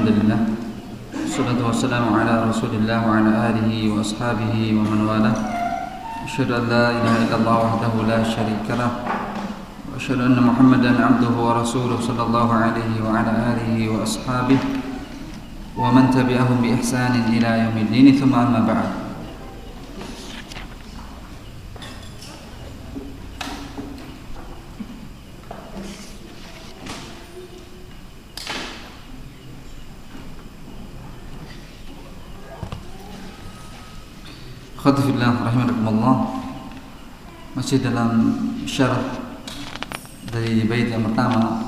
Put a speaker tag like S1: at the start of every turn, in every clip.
S1: الحمد لله والصلاة والسلام على رسول الله وعلى آله وأصحابه ومن والاه. أشهد أن لا إله إلا الله وحده لا شريك له وأشهد أن محمدا عبده ورسوله صلى الله عليه وعلى آله وأصحابه ومن تبعهم بإحسان إلى يوم الدين. ثم أما بعد. Khadifillah rahimahullah Masih dalam syarah Dari bait yang pertama.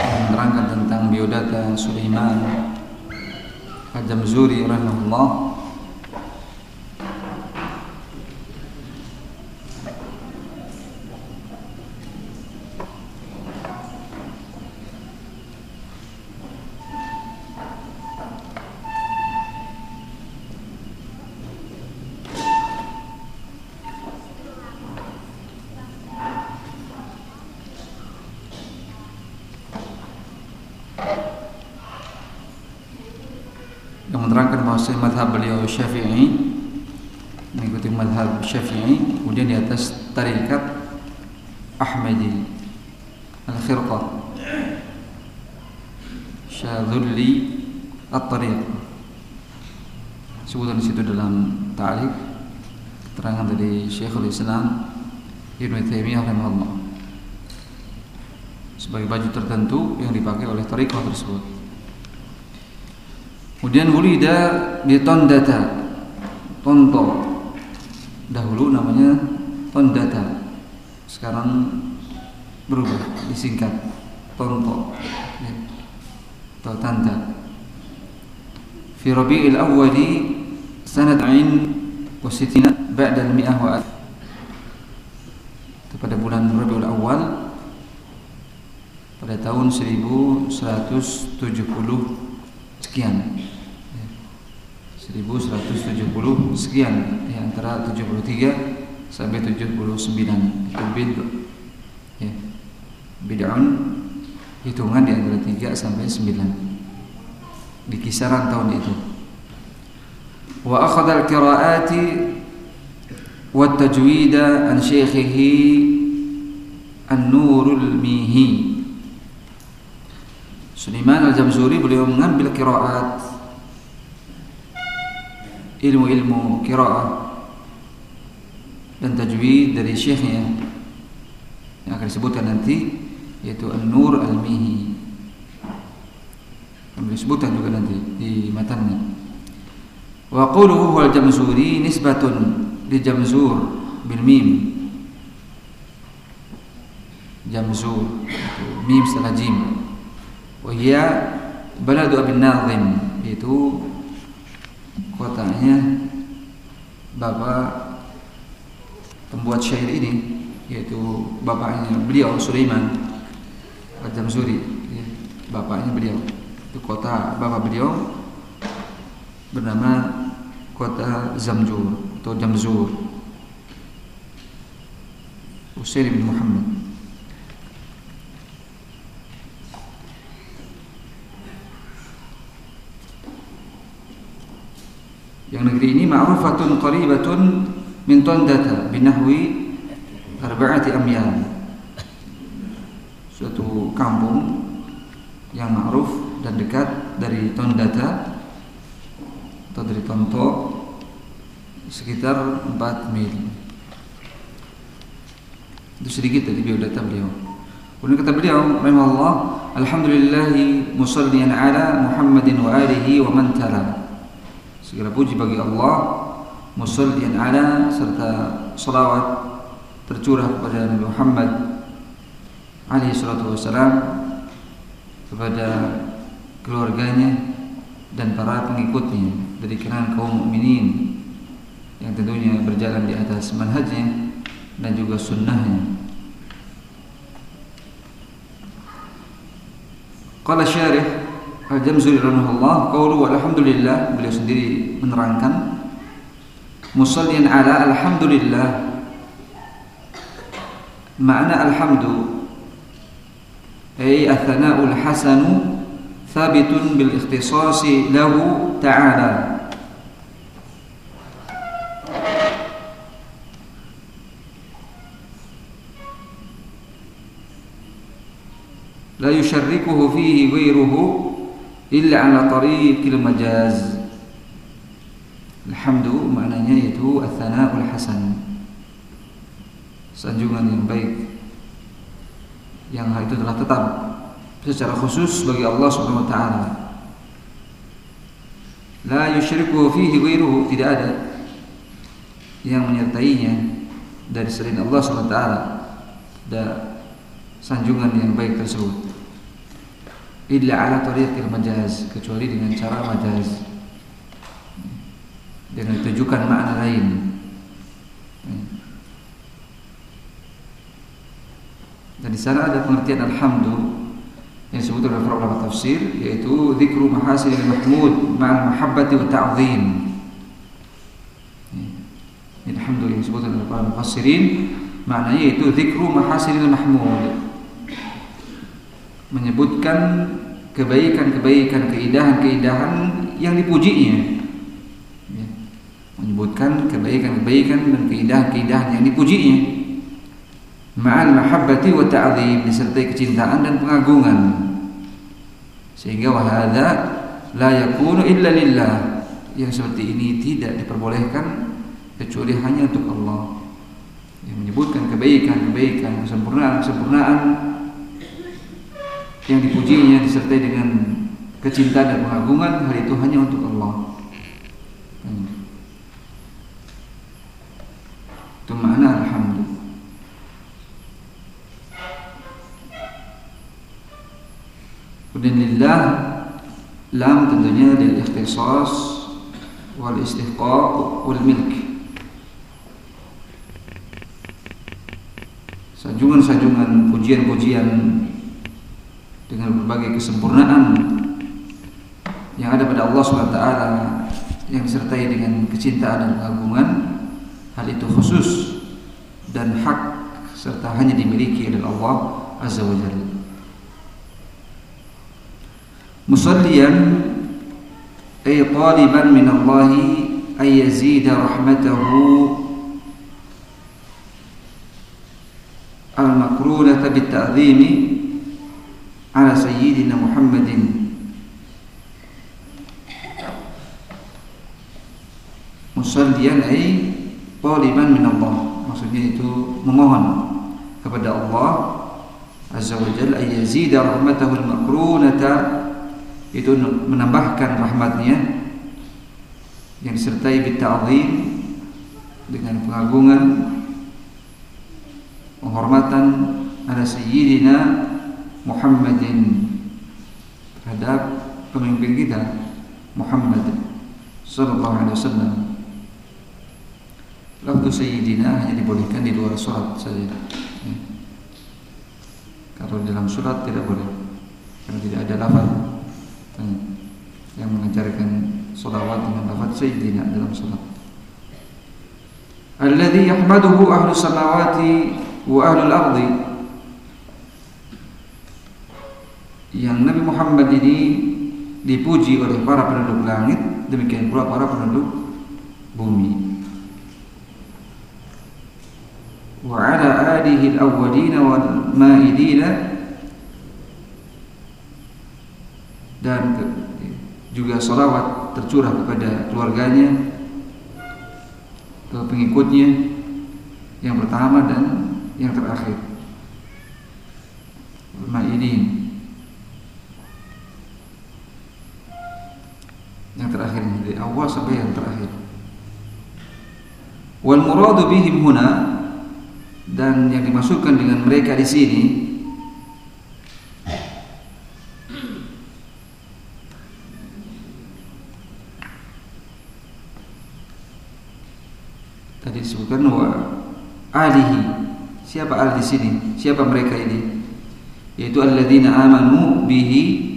S1: Menerangkan tentang biodata Sulaiman Al-Jamzuri rahimahullah beliau Syafi'i mengikuti madhab Syafi'i kemudian di atas tarikat Ahmadi al-Khirqah Syadzulli at-Tariq. Sebutan di situ dalam ta'liq keterangan dari Syekhul Islam Ibnu Taimiyah rahimahullah. Sebagai baju tertentu yang dipakai oleh tariqah tersebut Kemudian wulida di Tondata. Tonto Dahulu namanya Tondata. Sekarang berubah disingkat Tonto ya. atau Tanda. Fi Rabi'il Awwali Sanat Ain Wasitina Ba'da al-mi'ah wa Pada bulan Rabi'ul Awal Pada tahun 1170 sekian 1170 sekian ya, antara 73 sampai 79 itu bid ya. bid'un hitungan di antara 3 sampai 9 di kisaran tahun itu. Wa akhadha al-qira'ati wa tajwida an syaikhihi an-nurul mihi. Sulaiman al-Jamzuri beliau mengambil qiraat ilmu-ilmu kiraah dan tajwid dari syekhnya yang akan disebutkan nanti yaitu An-Nur Al-Mihi. Yang disebutkan juga nanti di matanya wa quluhu wal jamzuri nisbatun li jamzur bil mim. Jamzur mim setelah jim. Wa hiya baladu abin nazim itu kotanya bapak pembuat syair ini yaitu bapaknya beliau Sulaiman Al-Jamzuri ya, bapaknya beliau. Itu kota bapak beliau bernama kota Zamjur atau Jamzur. Usair bin Muhammad Yang negeri ini ma'rufatun qaribatun min Tondata binahwi arba'ati amyal. Suatu kampung yang ma'ruf dan dekat dari Tondata atau dari Tonto sekitar 4 mil. Itu sedikit dari biodata beliau. Kemudian kata beliau, rahimahullah, alhamdulillahi musallian ala Muhammadin wa alihi wa man tala. Segala puji bagi Allah Musallian ala Serta salawat Tercurah kepada Nabi Muhammad Alaihi salatu wassalam Kepada Keluarganya Dan para pengikutnya Dari kalangan kaum mukminin Yang tentunya berjalan di atas manhajnya Dan juga sunnahnya. Qala syarih Raja Muzuri rahimahullah qaulu walhamdulillah beliau sendiri menerangkan musallian ala alhamdulillah makna alhamdu ay athana'ul hasanu thabitun bil ikhtisasi lahu ta'ala لا يشركه فيه غيره illa ala tariqil majaz. Alhamdu maknanya yaitu Athanaul Hasan. Sanjungan yang baik. Yang hal itu telah tetap Secara khusus bagi Allah subhanahu wa ta'ala. La yushriku fihi wiruhu Tidak ada Yang menyertainya Dari selain Allah subhanahu wa ta'ala. Dan sanjungan yang baik tersebut. Illa ala tariqil majaz, kecuali dengan cara majaz. Dengan ditujukan makna lain. Dan di sana ada pengertian alhamdu yang disebut oleh para ulama tafsir yaitu zikru mahasil mahmud ma'al mahabbati wa ta'zim. Ini alhamdu yang disebut oleh para mufassirin maknanya yaitu zikru mahasil mahmud. Menyebutkan kebaikan-kebaikan, keindahan-keindahan yang dipujinya. Ya. Menyebutkan kebaikan-kebaikan dan keindahan-keindahan yang dipujinya ma'al mahabbati wa ta'zim disertai kecintaan dan pengagungan sehingga wahada la yakunu illa lillah yang seperti ini tidak diperbolehkan kecuali hanya untuk Allah yang menyebutkan kebaikan-kebaikan kesempurnaan-kesempurnaan yang dipujinya disertai dengan kecintaan dan pengagungan hal itu hanya untuk Allah. Itu makna alhamdulillah. Kemudian lillah lam tentunya lil ikhtisas wal istihqaq wal milk. Sanjungan-sanjungan pujian-pujian dengan berbagai kesempurnaan yang ada pada Allah SWT yang disertai dengan kecintaan dan keagungan hal itu khusus dan hak serta hanya dimiliki oleh Allah Azza wa Jalla. Musalliyan ay taliban min Allah ay yazida rahmatahu al-makrunata bit-ta'zimi على سيدنا محمد musallian ay taliban min Allah maksudnya itu memohon kepada Allah azza wa jalla ay yazida rahmatahu al-makrunata itu menambahkan rahmatnya yang disertai bita'zim dengan pengagungan penghormatan ada sayyidina Muhammadin terhadap pemimpin kita Muhammad sallallahu alaihi wasallam. Lafzu sayyidina hanya dibolehkan di luar surat saja. Ya. Kalau dalam surat tidak boleh. Karena tidak ada lafaz yang mengajarkan salawat dengan lafaz sayyidina dalam salat. Alladhi yahmaduhu ahlu samawati wa ahlu al-ardi yang Nabi Muhammad ini dipuji oleh para penduduk langit demikian pula para penduduk bumi. Wa ala alihi al-awwalina wal ma'idina dan juga salawat tercurah kepada keluarganya ke pengikutnya yang pertama dan yang terakhir. Ini yang terakhir dari awal sampai yang terakhir wal muradu bihim huna dan yang dimasukkan dengan mereka di sini disebutkan wa alihi. Siapa al di sini? Siapa mereka ini? Yaitu alladzina amanu bihi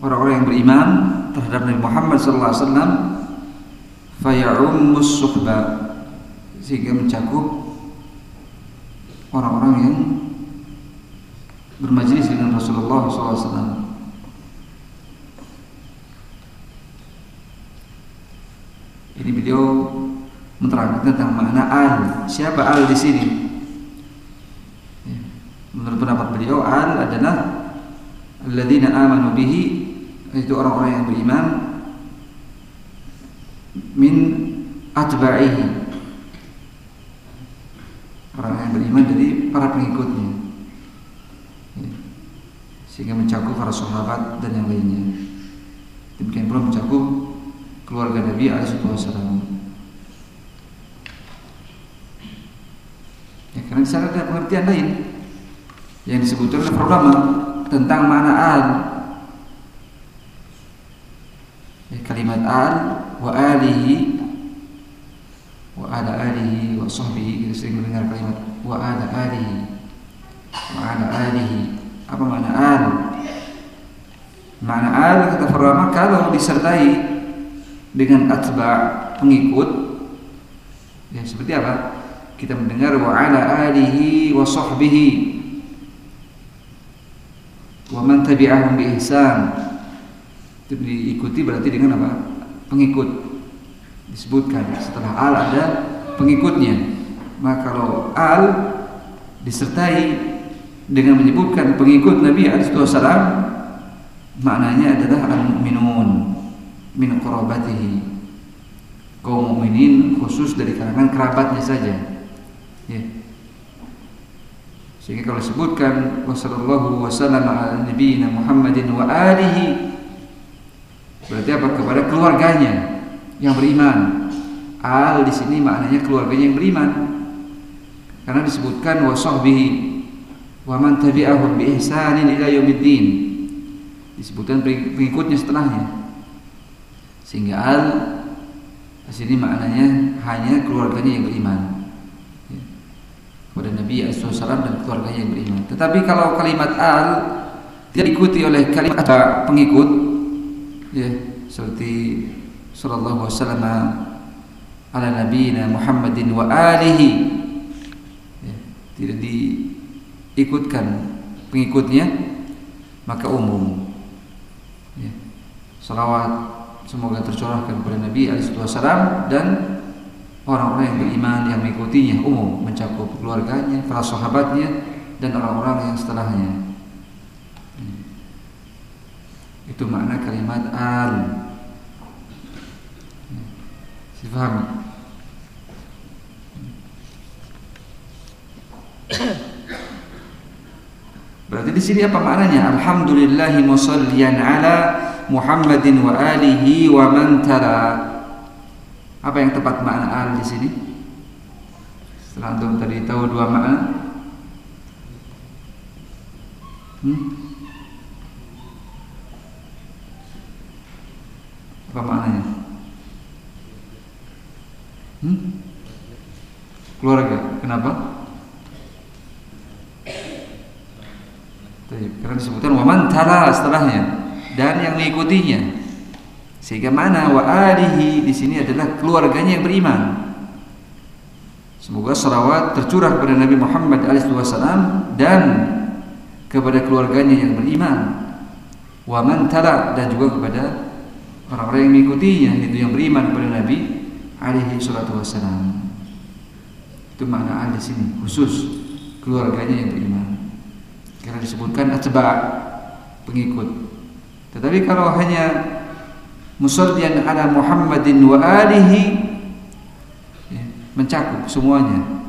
S1: orang-orang yang beriman terhadap Nabi Muhammad sallallahu alaihi wasallam faya'ummus suhba sehingga mencakup orang-orang yang bermajlis dengan Rasulullah SAW. Ini beliau menerangkan tentang makna al. Siapa al di sini? Ya. Menurut pendapat beliau al adalah alladzina amanu bihi itu orang-orang yang beriman min atba'ihi. Orang yang beriman dari para pengikutnya. Ya. sehingga mencakup para sahabat dan yang lainnya. Demikian pula mencakup keluarga Nabi Alaihissalam. Ya, karena di sana ada pengertian lain yang disebutkan oleh ulama tentang makna al ya, kalimat al wa alihi wa ala alihi wa sahbihi. Kita sering mendengar kalimat wa ala alihi wa ala alihi. Apa makna al? Makna al kata pertama kalau disertai dengan atba pengikut. Ya seperti apa? Kita mendengar wa ala alihi wa sahbihi. Wa man tabi'ahum bi ihsan itu diikuti berarti dengan apa? Pengikut. Disebutkan setelah al ada pengikutnya. Maka kalau al disertai dengan menyebutkan pengikut Nabi Alaihissalam maknanya adalah al-mu'minun min qurabatihi. Kaum mukminin khusus dari kalangan kerabatnya saja. Ya. Sehingga kalau disebutkan wasallallahu wasallam ala nabiyina Muhammadin wa alihi berarti apa kepada keluarganya yang beriman. Al di sini maknanya keluarganya yang beriman. Karena disebutkan wa sahbihi wa man tabi'ahum bi ihsanin ila yaumiddin. Disebutkan pengikutnya setelahnya. Sehingga al di sini maknanya hanya keluarganya yang beriman. Ya. Kepada Nabi SAW dan keluarganya yang beriman. Tetapi kalau kalimat al tidak diikuti oleh kalimat pengikut ya seperti sallallahu wasallam ala nabiyina Muhammadin wa alihi ya, tidak diikutkan pengikutnya maka umum ya. salawat semoga tercurahkan kepada Nabi Alaihissalam dan orang-orang yang beriman yang mengikutinya umum mencakup keluarganya, para sahabatnya dan orang-orang yang setelahnya. Itu makna kalimat al Difahami? Berarti di sini apa maknanya? Alhamdulillahi musalliyan ala Muhammadin wa alihi wa man tara. Apa yang tepat makna al di sini? Setelah antum tadi tahu dua makna. Hmm? Apa maknanya? Hmm? Keluarga. Kenapa? Karena disebutkan waman tala setelahnya dan yang mengikutinya. Sehingga mana wa alihi di sini adalah keluarganya yang beriman. Semoga salawat tercurah kepada Nabi Muhammad SAW dan kepada keluarganya yang beriman. Wa man tala dan juga kepada orang-orang yang mengikutinya itu yang beriman kepada Nabi alaihi salatu wassalam. Itu makna al di sini khusus keluarganya yang beriman. Karena disebutkan atba pengikut. Tetapi kalau hanya musallian ala Muhammadin wa alihi ya, mencakup semuanya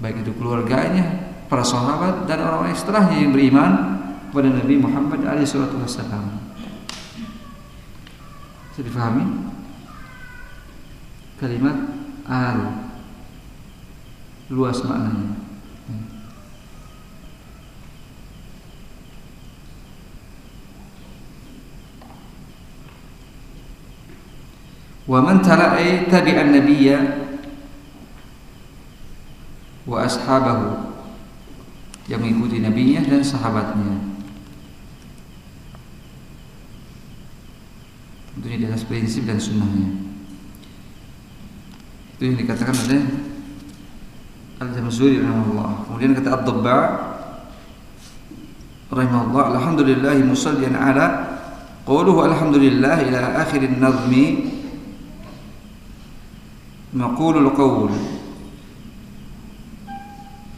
S1: baik itu keluarganya, para sahabat dan orang-orang setelahnya yang beriman kepada Nabi Muhammad alaihi salatu wassalam. Bisa difahami? kalimat al luas maknanya. Wa man tala'i tabi'an nabiyya wa ashabahu. Yang mengikuti nabinya dan sahabatnya tentunya di atas prinsip dan sunnahnya. Itu yang dikatakan oleh Al-Jamzuri rahimahullah. Kemudian kata Ad-Dabba rahimahullah alhamdulillah musallian ala qawluhu alhamdulillah ila akhir an-nazmi maqulul qaul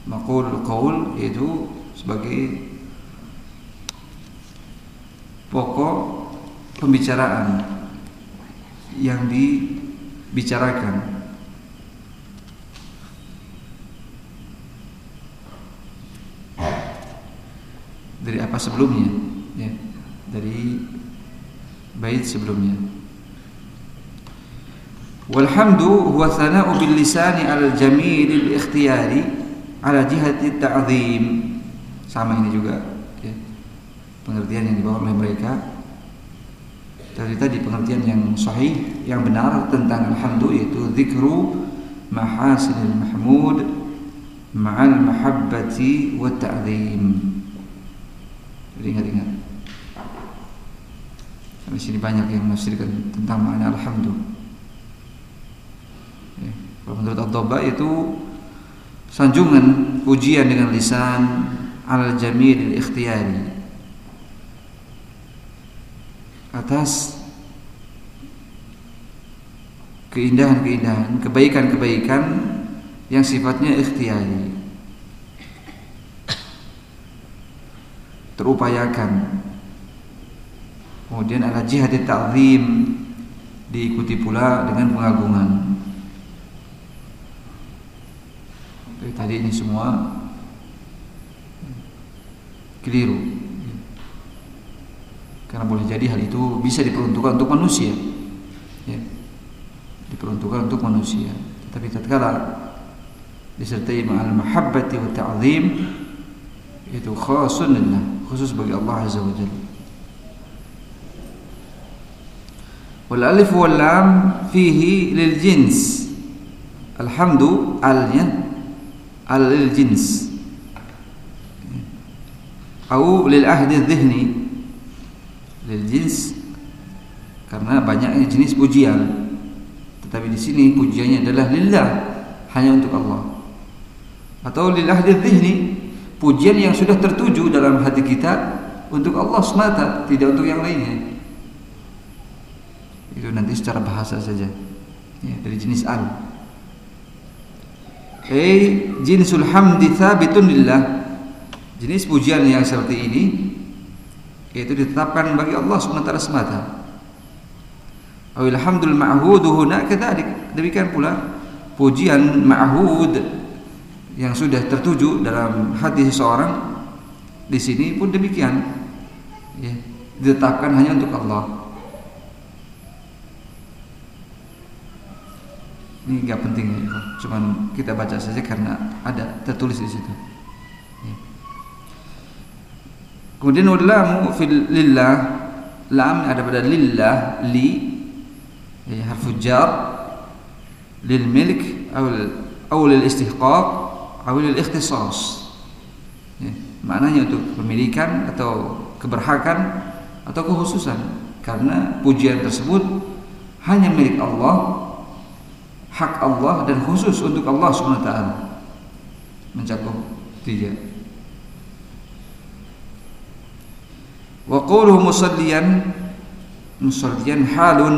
S1: maqulul qaul itu sebagai pokok pembicaraan yang dibicarakan. Dari apa sebelumnya? Ya dari bait sebelumnya. Walhamdu huwa thana'u bil lisani al jamil al ikhtiyari ala jihati ta'zim. Sama ini juga ya. pengertian yang dibawa oleh mereka dari tadi pengertian yang sahih yang benar tentang alhamdu yaitu zikru mahasinil mahmud ma'al mahabbati wa ta'zim ingat-ingat. Di sini banyak yang menafsirkan tentang makna alhamdulillah. Ya. Kalau menurut Al-Dabba itu sanjungan pujian dengan lisan al jamil ikhtiyari atas keindahan-keindahan, kebaikan-kebaikan yang sifatnya ikhtiyari. terupayakan. Kemudian ala jihad ta'zim diikuti pula dengan pengagungan. Jadi tadi ini semua keliru. Karena boleh jadi hal itu bisa diperuntukkan untuk manusia. Ya. Diperuntukkan untuk manusia. Tapi tatkala disertai ma'al mahabbati wa ta'zim itu khasun lillah khusus bagi Allah Azza wa Jalla. Wal alif wal lam fihi lil jins. Alhamdu alnya al lil jins. Atau lil ahdi dhihni lil jins karena banyaknya jenis pujian. Tetapi di sini pujiannya adalah lillah hanya untuk Allah. Atau lil ahdi dhihni pujian yang sudah tertuju dalam hati kita untuk Allah semata, tidak untuk yang lainnya. Itu nanti secara bahasa saja. Ya, dari jenis al. Eh, jinsul hamdi thabitun lillah. Jenis pujian yang seperti ini yaitu ditetapkan bagi Allah SWT semata. Awil hamdul ma'hud huna kadzalik. Demikian pula pujian ma'hud yang sudah tertuju dalam hati seseorang di sini pun demikian ya, ditetapkan hanya untuk Allah ini nggak penting ya cuman kita baca saja karena ada tertulis di situ ya. Kemudian ulamu fil lillah lam ada pada lillah li ya, harfu jar lil milk atau lil istihqaq awil ikhtisas. Ya, maknanya untuk pemilikan atau keberhakan atau kekhususan karena pujian tersebut hanya milik Allah hak Allah dan khusus untuk Allah SWT mencakup tiga wa qawluhu musalliyan musalliyan halun.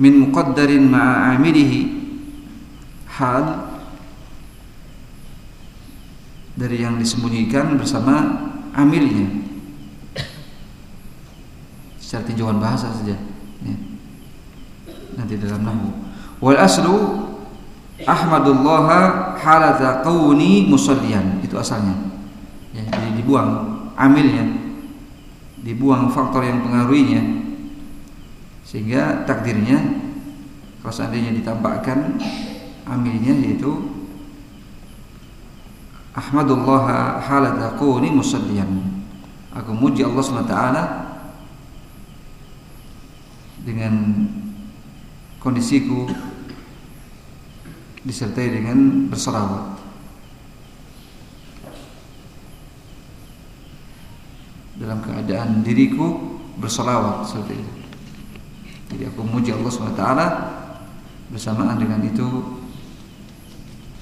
S1: Min muqaddarin ma'a amilihi hal dari yang disembunyikan bersama amilnya. Secara tinjauan bahasa saja ya. nanti dalam nahu wal aslu ahmadullah halata qawni musallian itu asalnya. Ya, jadi dibuang amilnya. Dibuang faktor yang pengaruhinya. Sehingga takdirnya kalau seandainya ditampakkan amilnya yaitu Ahmadullah halat aquni musallian aku muji Allah SWT dengan kondisiku disertai dengan berselawat dalam keadaan diriku berselawat seperti itu jadi aku memuji Allah SWT bersamaan dengan itu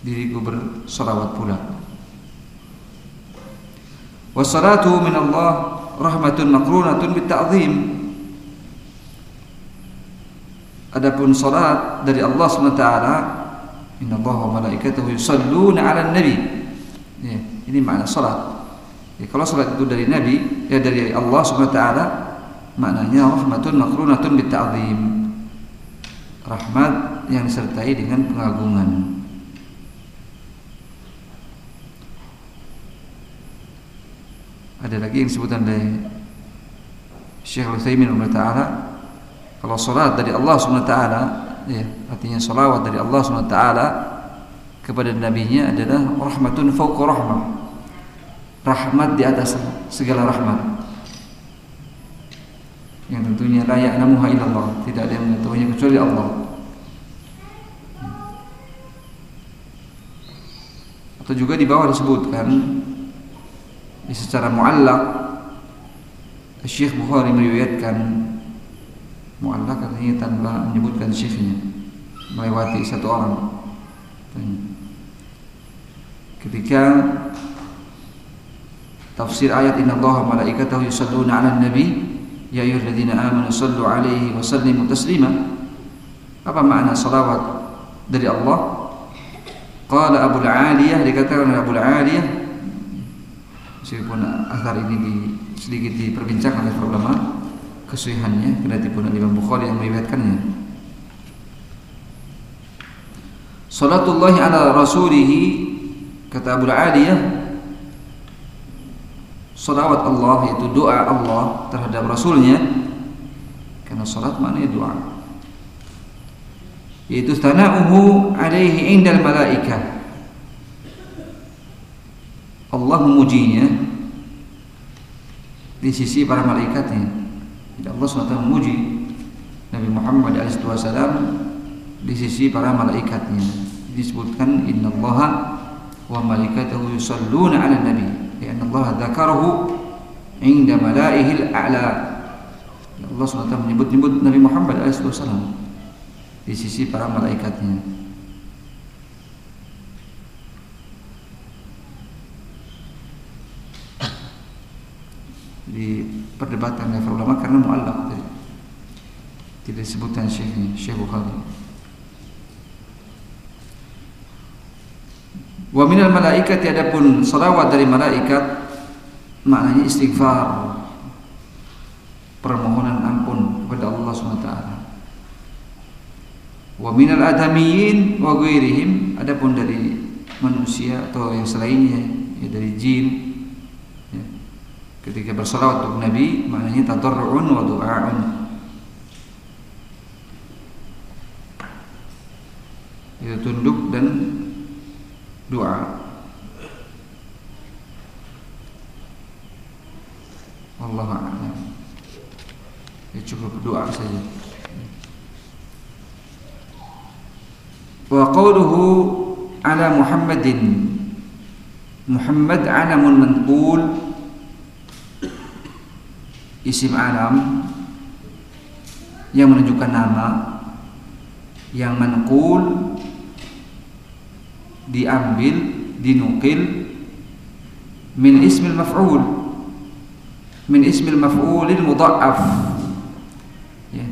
S1: diriku bersolawat pula. Wassalatu min Allah rahmatun makrunatun bitta'zim. Adapun salat dari Allah SWT Inna Allah wa malaikatahu yusalluna ala nabi. Ya, Ini makna salat. Ya, Kalau salat itu dari Nabi Ya dari Allah SWT Maknanya rahmatun makrunatun bitta'zim Rahmat yang disertai dengan pengagungan. Ada lagi yang disebutkan dari Syekh Al-Utsaimin taala kalau salat dari Allah Subhanahu wa taala ya artinya salawat dari Allah taala kepada nabinya adalah rahmatun fawqa rahmah. Rahmat di atas segala rahmat. Yang tentunya layak namuha Allah tidak ada yang mengetahuinya kecuali Allah. Atau juga di bawah disebutkan secara muallak Syekh Bukhari meriwayatkan muallak artinya tanpa menyebutkan syekhnya. Melewati satu orang. Ketika tafsir ayat inna Allah malaikatahu yusalluna 'alan nabi ya ayyuhalladzina amanu sallu 'alaihi wa sallimu taslima. Apa makna salawat dari Allah? Qala Abu Aliyah dikatakan oleh Abu Aliyah. Meskipun asar ini di, sedikit diperbincangkan oleh para ulama kesuhihannya kendati pun Imam Bukhari yang meriwayatkannya. Salatullah ala rasulihi kata Abu Aliyah salawat Allah yaitu doa Allah terhadap rasulnya. Karena salat maknanya doa. Yaitu tana'uhu alaihi indal malaikah. Allah memujinya di sisi para malaikatnya. Tidak Allah SWT memuji Nabi Muhammad SAW di sisi para malaikatnya. Disebutkan Inna Allah wa malaikatahu yusalluna ala nabi. Ya Allah dzakarahu inda malaihil a'la. Allah SWT menyebut-nyebut Nabi Muhammad SAW di sisi para malaikatnya. Diperdebatkan oleh ulama karena muallak tadi. Tidak disebutkan syekhnya, Syekh Bukhari. Wa minal malaikat adapun salawat dari malaikat maknanya istighfar permohonan ampun kepada Allah SWT wa minal adamiyin wa ghairihim adapun dari manusia atau yang selainnya ya dari jin ketika bersalawat untuk Nabi maknanya tadarru'un wa du'a'un. Itu tunduk dan doa. Allah a'lam. Ya cukup doa saja. Wa qawluhu ala Muhammadin. Muhammad alamun manqul isim alam yang menunjukkan nama yang menukul diambil dinukil min ismil maf'ul min ismil maf'ulil mudha'af. Ya.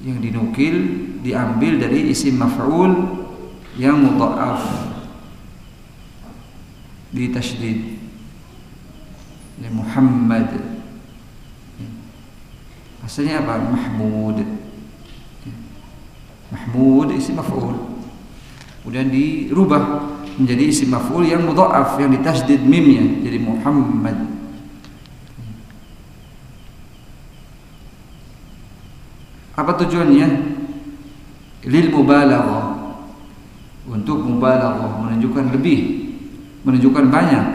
S1: yang dinukil diambil dari isim maf'ul yang mudha'af. Di tasydid. Muhammad Asalnya apa? Mahmud. Mahmud isim maf'ul. Kemudian dirubah menjadi isim maf'ul yang mudha'af yang ditasdid mimnya jadi Muhammad. Apa tujuannya? Lil mubalaghah. Untuk mubalaghah menunjukkan lebih, menunjukkan banyak,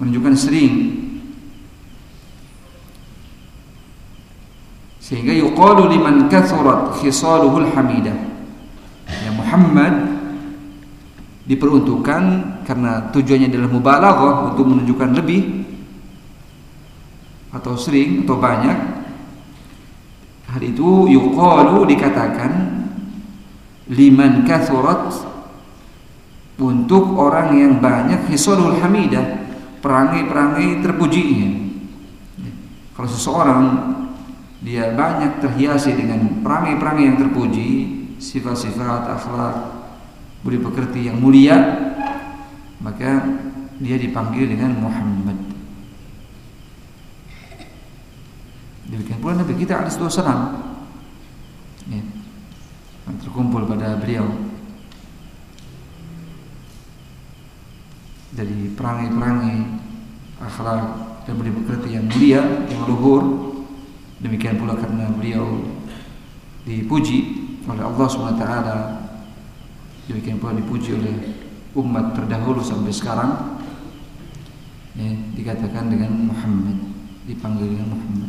S1: menunjukkan sering Sehingga yuqalu liman kathurat khisaluhul hamidah. Ya Muhammad diperuntukkan karena tujuannya adalah mubalaghah untuk menunjukkan lebih atau sering atau banyak hal itu yuqalu dikatakan liman kathurat untuk orang yang banyak hisolul hamidah perangai-perangai terpujinya kalau seseorang dia banyak terhiasi dengan perangai-perangai yang terpuji sifat-sifat akhlak budi pekerti yang mulia maka dia dipanggil dengan Muhammad. Demikian pula Nabi kita alaihi wasallam ya, terkumpul pada beliau. Dari perangai-perangai akhlak dan budi pekerti yang mulia yang luhur demikian pula karena beliau dipuji oleh Allah SWT demikian pula dipuji oleh umat terdahulu sampai sekarang. Ya, dikatakan dengan Muhammad dipanggil dengan Muhammad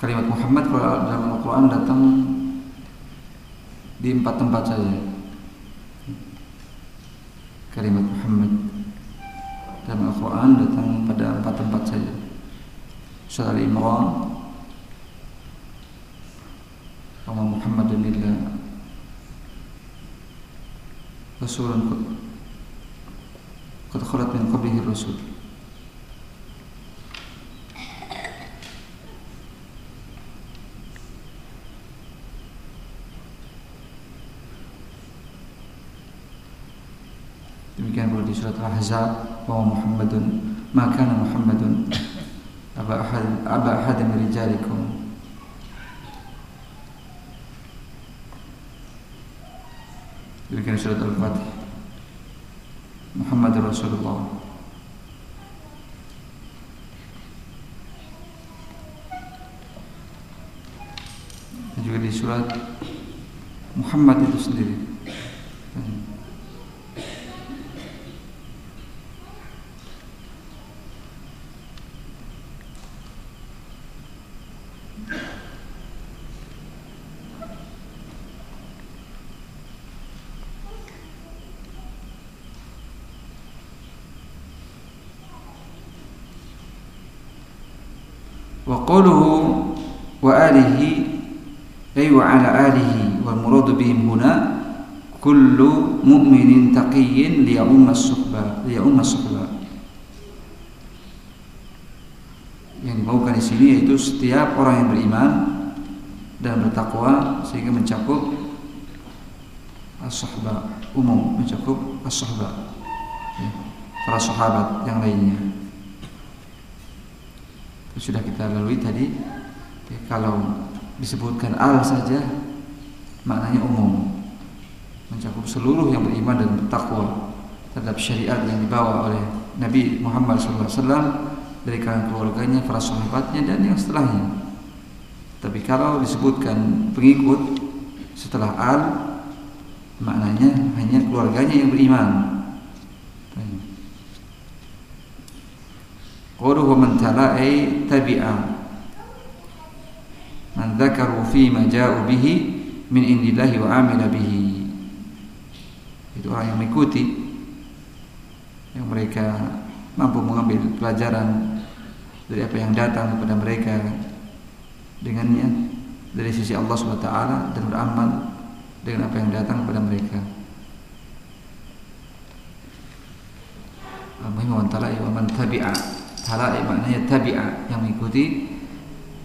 S1: Kalimat Muhammad kalau dalam Al-Quran datang di empat tempat saja. Kalimat Muhammad dalam Al-Quran datang pada empat tempat saja. Surah Al-Imran, Wa Muhammadun illa Rasulun qad khalat min qablihi rasul. Demikian pula di surat Al-Ahzab bahwa Muhammadun maka Muhammadun aba ahad aba ahad min rijalikum demikian surat Al-Fatih Muhammad Rasulullah dan juga di surat Muhammad itu sendiri وعلى آله والمراد بهم هنا كل مؤمن تقي ليؤم الصحبة ليؤم الصحبة yang dimaukan di sini yaitu setiap orang yang beriman dan bertakwa sehingga mencakup as-sahba umum mencakup as-sahba ya, para sahabat yang lainnya sudah kita lalui tadi ya, kalau disebutkan al saja maknanya umum. Mencakup seluruh yang beriman dan bertakwa terhadap syariat yang dibawa oleh Nabi Muhammad SAW dari kalangan keluarganya, para sahabatnya dan yang setelahnya. Tapi kalau disebutkan pengikut setelah al maknanya hanya keluarganya yang beriman. Qawluhu man tala ay tabi'a Man dzakaru fi ma ja'u bihi min indillahi wa amila bihi. Itu orang yang mengikuti Yang mereka mampu mengambil pelajaran Dari apa yang datang kepada mereka Dengannya Dari sisi Allah SWT Dan beramal dengan apa yang datang kepada mereka. Al-Muhim wa man tabi'a. Halaik maknanya tabi'a yang mengikuti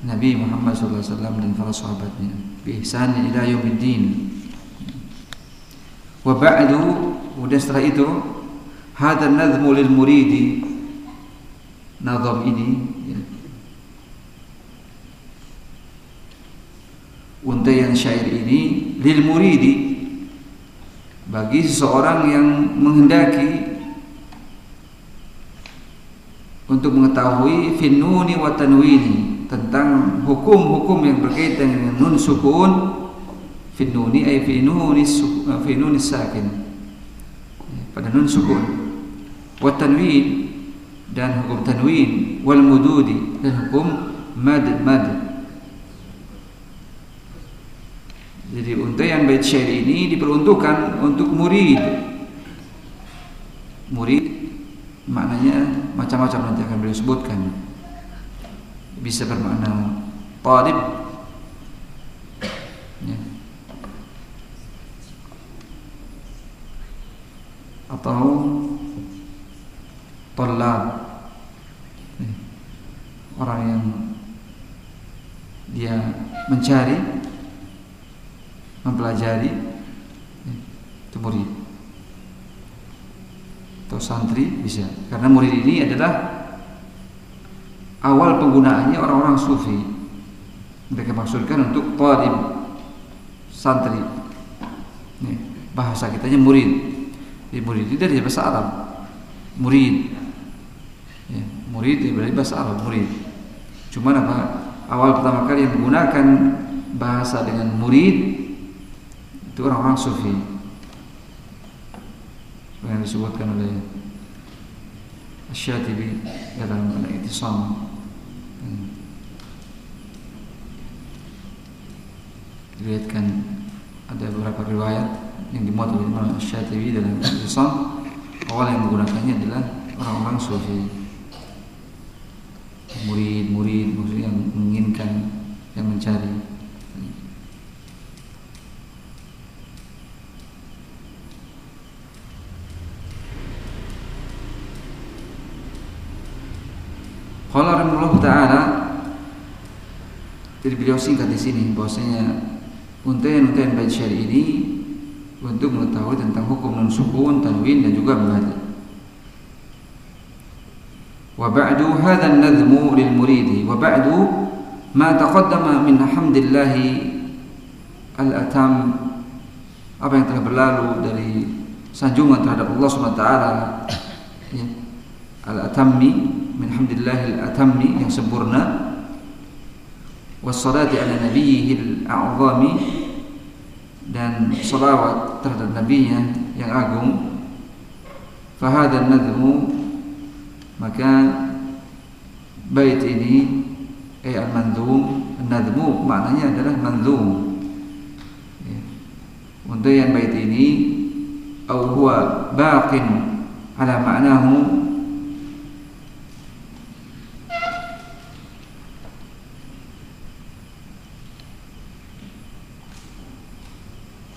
S1: Nabi Muhammad SAW dan para sahabatnya bi ihsan ila yaumiddin. Wa ba'du kemudian setelah itu hadha nadhmu lil muridi nazam ini ya. Untayan syair ini lil muridi bagi seseorang yang menghendaki untuk mengetahui finuni wa tanwini tentang hukum-hukum yang berkaitan dengan nun sukun finuni ay finuni finuni sakin pada nun sukun wa tanwin dan hukum tanwin wal mududi dan hukum mad mad Jadi untaian bait syair ini diperuntukkan untuk murid. Murid maknanya macam-macam nanti akan beliau sebutkan. Bisa bermakna talib ya. atau tolab ya. orang yang dia mencari mempelajari ya, itu murid atau santri bisa karena murid ini adalah awal penggunaannya orang-orang sufi. Mereka maksudkan untuk talib santri. Nih, bahasa kitanya murid. Di murid itu dari bahasa Arab. Murid. Ya, murid dari bahasa Arab murid. Cuma apa? Awal pertama kali yang menggunakan bahasa dengan murid itu orang-orang sufi. Yang disebutkan oleh Asyatibi dalam al-Itisam hmm. Dilihatkan ada beberapa riwayat yang dimuat oleh Imam Asyatibi dalam al-Itisam awal yang menggunakannya adalah orang-orang sufi. Murid-murid maksudnya yang menginginkan yang mencari. Qala rahimahullah taala jadi beliau singkat di sini bahwasanya untayan-untayan bait syair ini untuk mengetahui tentang hukum nun sukun, tanwin dan juga mad. Wa ba'du hadha an-nadhmu lil muridi wa ba'du ma taqaddama min hamdillah al-atam apa yang telah berlalu dari sanjungan terhadap Allah Subhanahu wa taala ya, al-atammi min hamdillah al-atammi yang sempurna wassalati ala nabiyihil a'zami dan salawat terhadap nabinya yang agung fahadha nadhmu maka bait ini eh al-manzum nadhmu maknanya adalah manzum ya. untuk yang bait ini au huwa baqin ala ma'nahu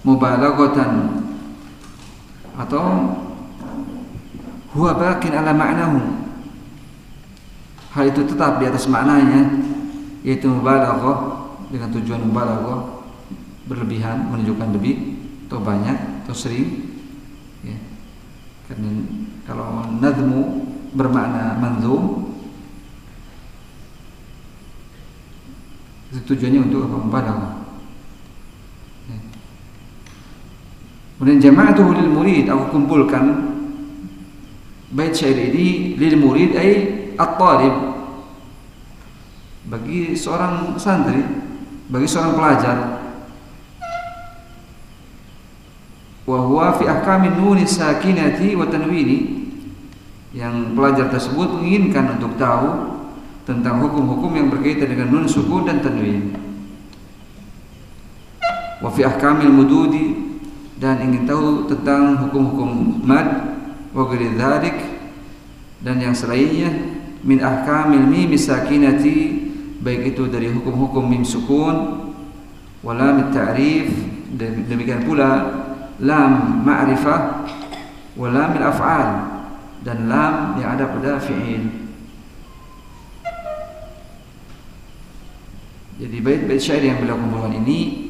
S1: mubalaghatan atau huwa baqin ala ma'nahu. Hal itu tetap di atas maknanya yaitu mubalaghah dengan tujuan mubalaghah berlebihan menunjukkan lebih atau banyak atau sering ya. karena kalau nadmu bermakna manzum itu tujuannya untuk apa? Mubalaghah ya. Kemudian jama'atuhu lil murid aku kumpulkan bait syair ini lil murid ay at-talib bagi seorang santri, bagi seorang pelajar. Wa huwa fi ahkamin nuni sakinati wa tanwini yang pelajar tersebut menginginkan untuk tahu tentang hukum-hukum yang berkaitan dengan nun sukun dan tanwin. Wa fi ahkamil mududi dan ingin tahu tentang hukum-hukum mad wa ghairi dan yang selainnya min ahkamil mim sakinati baik itu dari hukum-hukum mim sukun wala ta'rif demikian pula lam ma'rifah wala min af'al dan lam yang ada pada fi'il. Jadi bait-bait syair yang beliau kumpulkan ini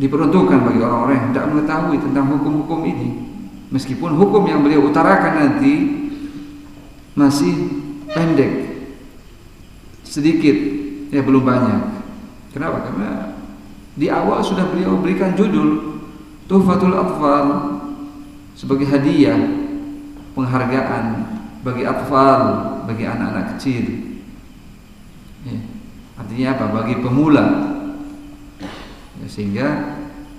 S1: diperuntukkan bagi orang-orang yang tidak mengetahui tentang hukum-hukum ini. Meskipun hukum yang beliau utarakan nanti masih pendek sedikit ya belum banyak. Kenapa? Karena di awal sudah beliau berikan judul Tuhfatul Atfal sebagai hadiah penghargaan bagi atfal bagi anak-anak kecil. Ya, artinya apa? Bagi pemula ya, sehingga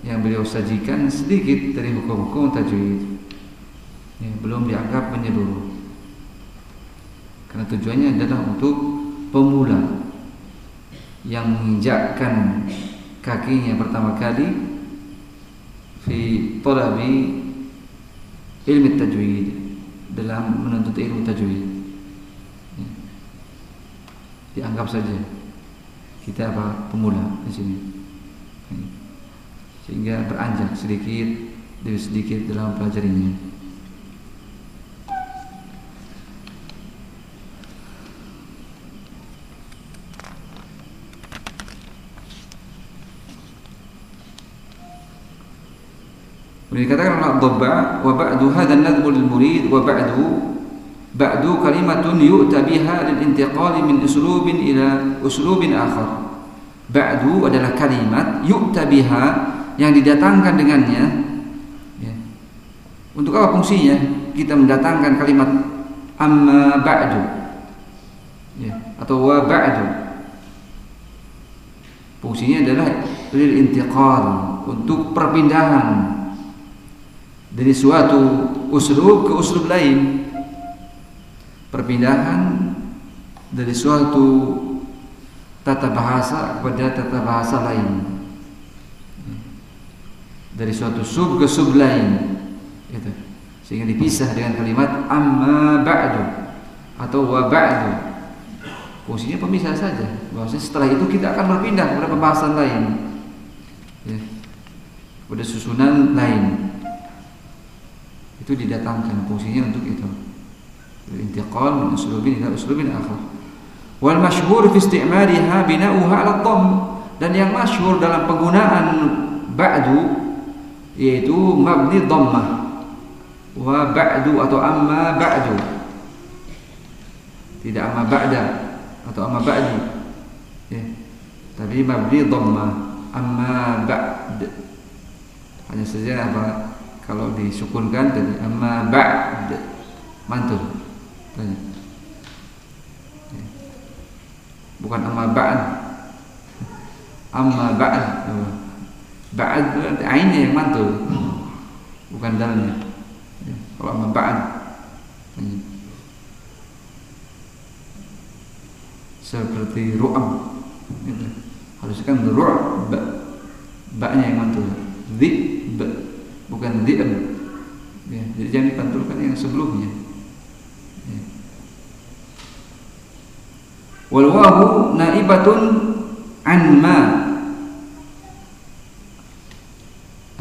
S1: yang beliau sajikan sedikit dari hukum-hukum tajwid ya, belum dianggap menyeluruh karena tujuannya adalah untuk pemula yang menginjakkan kakinya pertama kali fi talabi ilmu tajwid dalam menuntut ilmu tajwid ya. dianggap saja kita apa pemula di sini. Sehingga beranjak sedikit demi sedikit dalam pelajarinya. Dikatakan oleh Dhabba wa ba'du hadha an-nadhmu lil murid wa ba'du ba'du kalimatun yu'ta biha lil intiqal min uslubin ila uslubin akhar. Ba'du adalah kalimat yu'ta biha yang didatangkan dengannya ya. untuk apa fungsinya kita mendatangkan kalimat amma ba'du ya. atau wa ba'du fungsinya adalah lil intiqal untuk perpindahan dari suatu uslub ke uslub lain perpindahan dari suatu tata bahasa kepada tata bahasa lain dari suatu sub ke sub lain. Itu sehingga dipisah dengan kalimat amma ba'du atau wa ba'du. Fungsinya pemisah saja. Bahwasanya setelah itu kita akan berpindah kepada pembahasan lain. Ya, pada susunan lain. Itu didatangkan fungsinya untuk itu. Intiqal min uslubin ila uslubin akhar. Wal masyhur fi istimaliha bina'uha 'ala dhamm dan yang masyhur dalam penggunaan ba'du yaitu mabni dhammah. Wa ba'du atau amma ba'du. Tidak amma ba'da atau amma ba'di. Ya. tapi mabni dhammah amma ba'd. Hanya saja apa? Kalau disukunkan tadi amma ba'd. Mantul. Ya. bukan amma ba'd. Amma ba'd berarti ainnya yang mantul. Bukan dalnya. Ya. kalau amma ba'd seperti ru'am. Gitu. harusnya kan ru'ab ba' yang mantul. Di bukan diam ya, jadi jangan dipantulkan yang sebelumnya. Ya. wal wawu naibatun an ma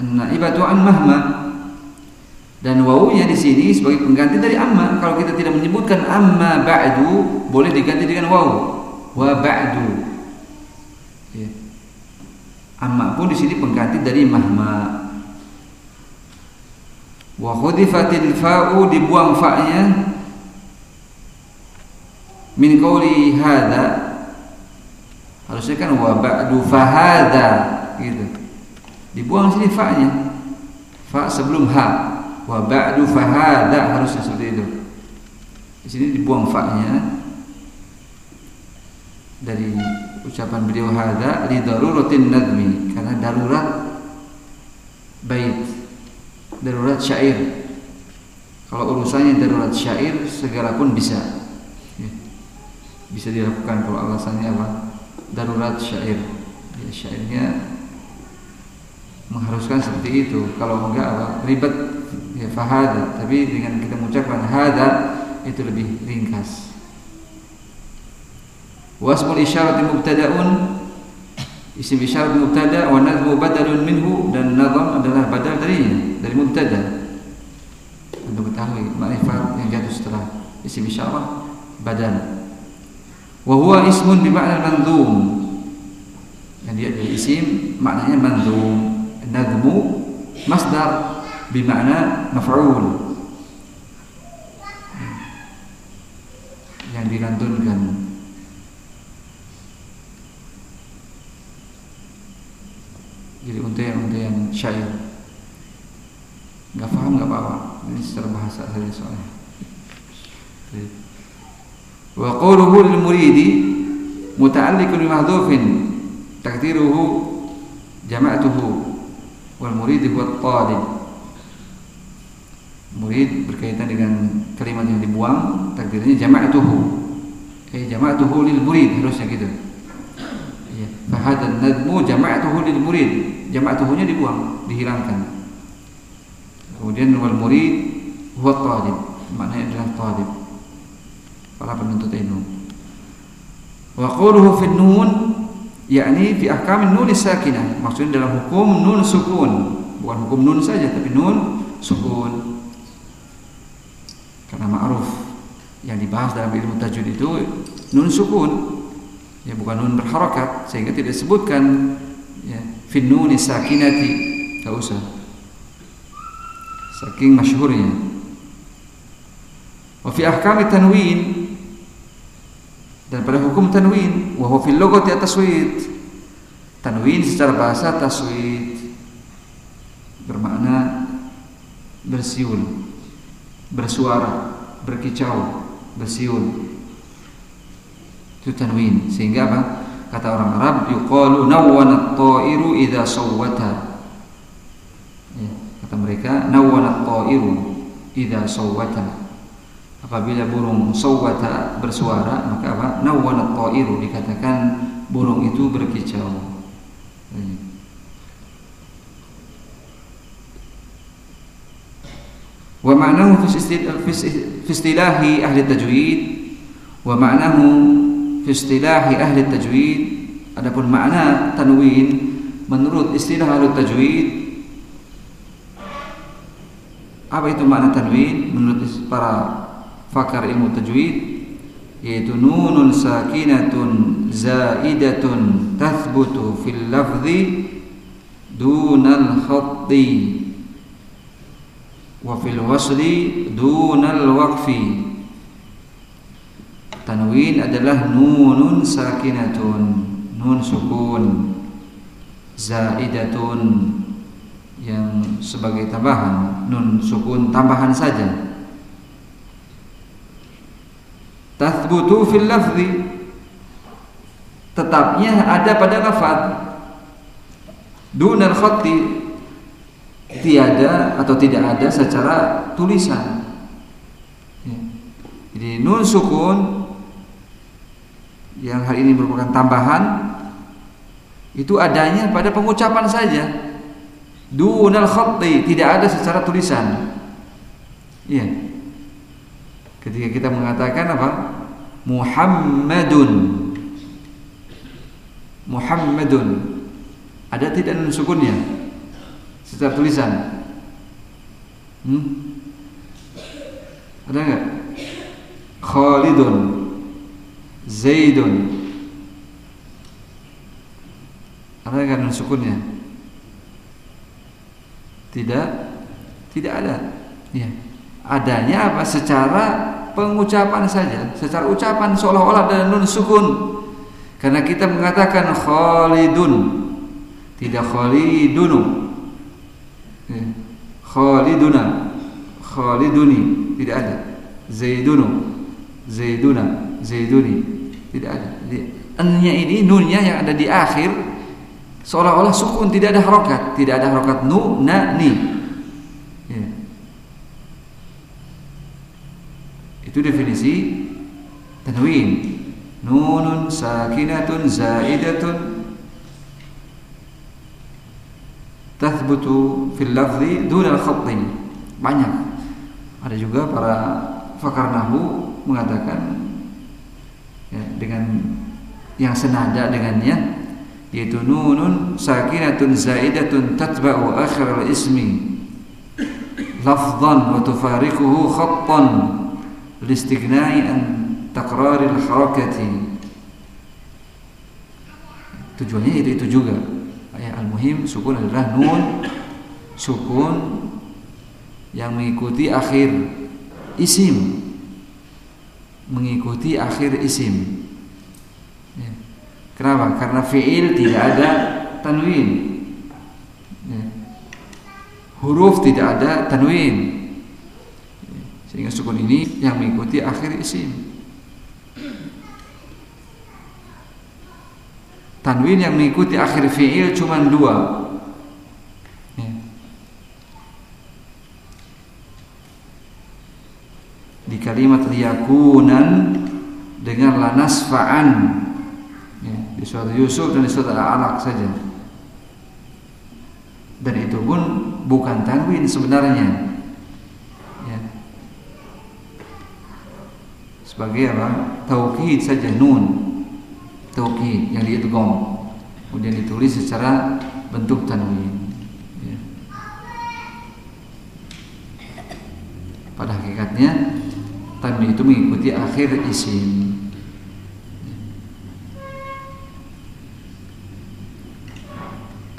S1: an naibatu an mahma dan wawunya di sini sebagai pengganti dari amma. Kalau kita tidak menyebutkan amma ba'du boleh diganti dengan wawu wa ba'du. Ya. amma pun di sini pengganti dari mahma. Wa khudifatil fa'u dibuang fa'nya. Min qawli hadza harusnya kan wa ba'du fahada gitu. Dibuang sini fa'nya. Fa sebelum ha wa ba'du fahada harusnya seperti itu. Di sini dibuang fa'nya dari ucapan beliau hada li daruratin nadmi karena darurat bait darurat syair. Kalau urusannya darurat syair segala pun bisa. Ya. bisa dilakukan kalau alasannya apa? Darurat syair. Ya, syairnya mengharuskan seperti itu. Kalau enggak apa? Ribet ya fahada tapi dengan kita mengucapkan hada itu lebih ringkas wasmul isyarat mubtada'un Isim isyarat mubtada wa nadhmu badalun minhu dan nazam adalah badal darinya dari mubtada. Untuk ketahui makrifat yang jatuh setelah isim isyarat badal. Wa huwa ismun bi ma'na manzum. Dan dia adalah isim maknanya manzum. Nadhmu masdar bi makna maf'ul. Yang dilantunkan jadi untayan-untayan syair. Nggak paham nggak apa-apa. Ini secara bahasa saja soalnya. Wa qawluhu lil muridi muta'alliqun bi mahdhufin takdiruhu jama'atuhu wal muridi huwa talib murid berkaitan dengan kalimat yang dibuang takdirnya jama'atuhu. Eh jama'atuhu lil murid harusnya gitu. Ya fahadha nadmu jama'atuhu lil murid. Jama'atuhunya dibuang dihilangkan. Kemudian wal murid huwa talib maknanya adalah talib para penuntut ilmu. Wa qawluhu fi nun yakni fi ahkam nun sakinah. Maksudnya dalam hukum nun sukun. Bukan hukum nun saja tapi nun sukun karena ma'ruf yang dibahas dalam ilmu tajwid itu nun sukun. Ya bukan nun berharokat. Sehingga tidak disebutkan ya fin nuni sakinati. Enggak usah. Saking masyhurnya. Wa fi ahkam tanwin. Dan pada hukum tanwin. Wa huwa fil lughati taswid tanwin secara bahasa taswid. Bermakna bersiul bersuara berkicau bersiul. Itu tanwin. Sehingga apa? Kata orang Arab yuqalu nawwana at-ta'iru idza sawwata. Ya, kata mereka nawwana at-ta'iru idza sawwata. Apabila burung sawwata bersuara maka apa? Nawwana at-ta'iru dikatakan burung itu berkicau. Ya. Wa ma'nahu fi istilahi ahli tajwid. Wa ma'nahu fi istilahi ahli tajwid. Adapun makna tanwin menurut istilah ahli tajwid apa itu makna tanwin menurut para fakar ilmu tajwid? Yaitu nunun sakinatun zaidatun tathbutu fil lafzi dunal khatti wa fil wasli dunal waqfi. Tanwin adalah nunun sakinatun, nun sukun, zaidatun yang sebagai tambahan, nun sukun tambahan saja. Tathbutu fil lafzi. Tetapnya ada pada lafaz. Dunal khatti tiada atau tidak ada secara tulisan. Ya. Jadi nun sukun yang hari ini merupakan tambahan itu adanya pada pengucapan saja. Dunal khatti tidak ada secara tulisan. Iya. Ketika kita mengatakan apa? Muhammadun. Muhammadun. Ada tidak nun sukunnya secara tulisan hmm? ada enggak Khalidun Zaidun Ada kan sukunnya? Tidak Tidak ada ya. Adanya apa? Secara pengucapan saja Secara ucapan seolah-olah ada nun sukun Karena kita mengatakan Khalidun Tidak Khalidunu. Khaliduna. Khaliduni. Tidak ada. Zaidunu. Zaiduna. Zaiduni. Tidak ada. Jadi ennya ini nunnya yang ada di akhir seolah-olah sukun tidak ada harokat, tidak ada harokat nu na ni. Ya. Itu definisi tanwin. Nunun sakinatun zaidatun tathbutu fil lafzi dun al khatti. Banyak. Ada juga para fakar nahu mengatakan ya, dengan yang senada dengannya yaitu nunun sakinatun zaidatun tatba'u akhir al-ismi lafzan wa tufariquhu khattan listighna'i an taqrar al-harakati tujuannya itu itu juga ya al-muhim sukun adalah nun sukun yang mengikuti akhir isim mengikuti akhir isim. Ya. Kenapa? Karena fiil tidak ada tanwin. Ya. Huruf tidak ada tanwin. Sehingga sukun ini yang mengikuti akhir isim. Tanwin yang mengikuti akhir fiil cuma dua. di kalimat liyakunan dengan lanas fa'an ya, di surat Yusuf dan di surat Al-Alaq saja. Dan itu pun bukan tanwin sebenarnya. Ya. Sebagai apa? Taukid saja nun. Taukid yang diidgham. Kemudian ditulis secara bentuk tanwin. Ya. Pada hakikatnya tanwin itu mengikuti akhir isim.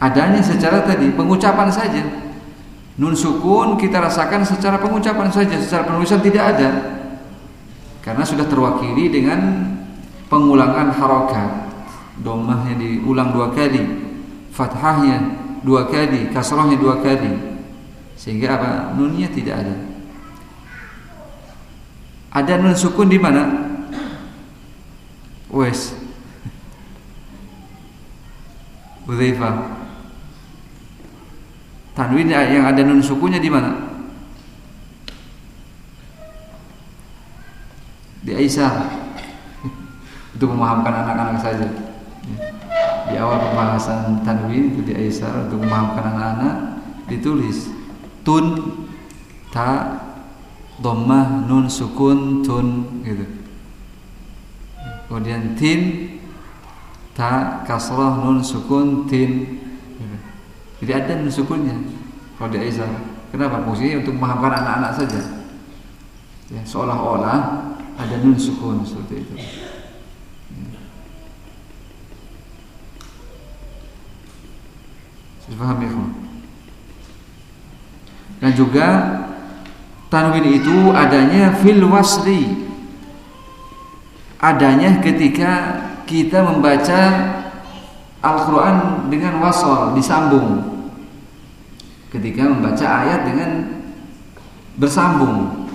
S1: adanya secara tadi pengucapan saja. Nun sukun kita rasakan secara pengucapan saja, secara penulisan tidak ada. Karena sudah terwakili dengan pengulangan harokat. Domahnya diulang dua kali, fathahnya dua kali, kasrohnya dua kali. Sehingga apa? Nunnya tidak ada. Ada nun sukun di mana? Wes. Udzaifah Tanwin yang ada nun sukunya di mana? Di Aisyah. Itu memahamkan anak-anak saja. Di awal pembahasan tanwin itu di Aisyah untuk memahamkan anak-anak ditulis tun ta dhammah nun sukun tun gitu. Kemudian tin ta kasrah nun sukun tin jadi ada nun sukunnya kalau di Aisyah. Kenapa? Fungsinya untuk memahamkan anak-anak saja. Ya, seolah-olah ada nun sukun seperti itu. Ya. Ya? Dan juga tanwin itu adanya fil wasri. Adanya ketika kita membaca Al-Quran dengan wasol disambung ketika membaca ayat dengan bersambung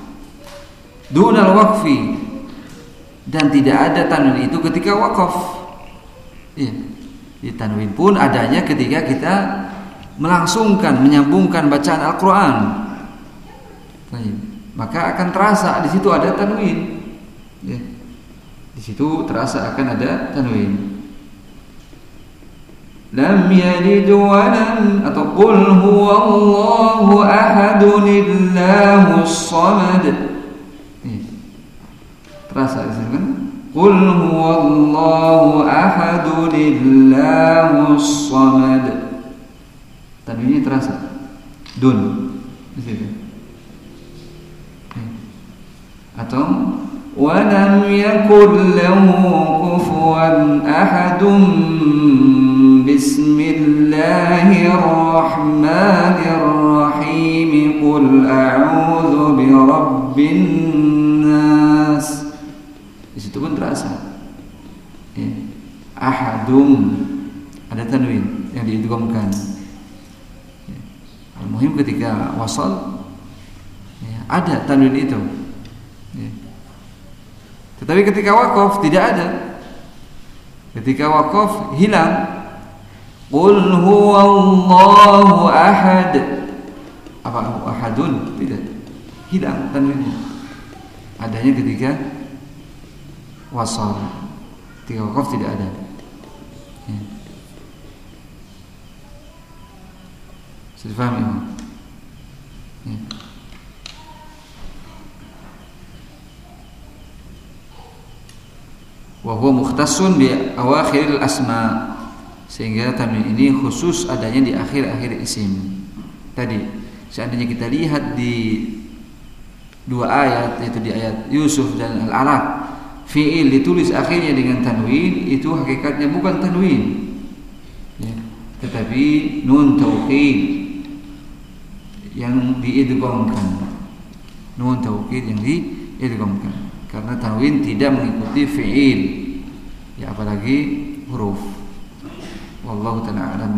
S1: dunal wakfi dan tidak ada tanwin itu ketika wakaf iya di tanwin pun adanya ketika kita melangsungkan menyambungkan bacaan Al-Quran. Maka akan terasa di situ ada tanwin. Ya. di situ terasa akan ada tanwin. Lam yalid wa lam atau qul huwallahu ahadun illahus samad terasa di sini kan? Qul huwallahu ahadun illahus samad ini terasa dun di situ atau ولم يكن له كفوا أحد بسم الله الرحمن الرحيم قل أعوذ برب الناس di situ pun terasa ya. ahadum ada tanwin yang diidghamkan ya. al-muhim ketika wasal ya, ada tanwin itu ya. tetapi ketika wakaf tidak ada ketika wakaf hilang Qul huwallahu ahad. Apa ahadun? Tidak. Hilang tanwinnya. Adanya ketika wasal. Ketika wakaf tidak ada. Sudah paham ya? Wa huwa mukhtassun bi awakhiril asma' Sehingga tanwin ini khusus adanya di akhir-akhir isim. Tadi seandainya kita lihat di dua ayat yaitu di ayat Yusuf dan Al-Alaq, fiil ditulis akhirnya dengan tanwin itu hakikatnya bukan tanwin. Ya, tetapi nun tauhid yang diidghamkan. Nun tauhid yang diidghamkan. Karena tanwin tidak mengikuti fiil. Ya apalagi huruf. Wallahu ta'ala a'lam.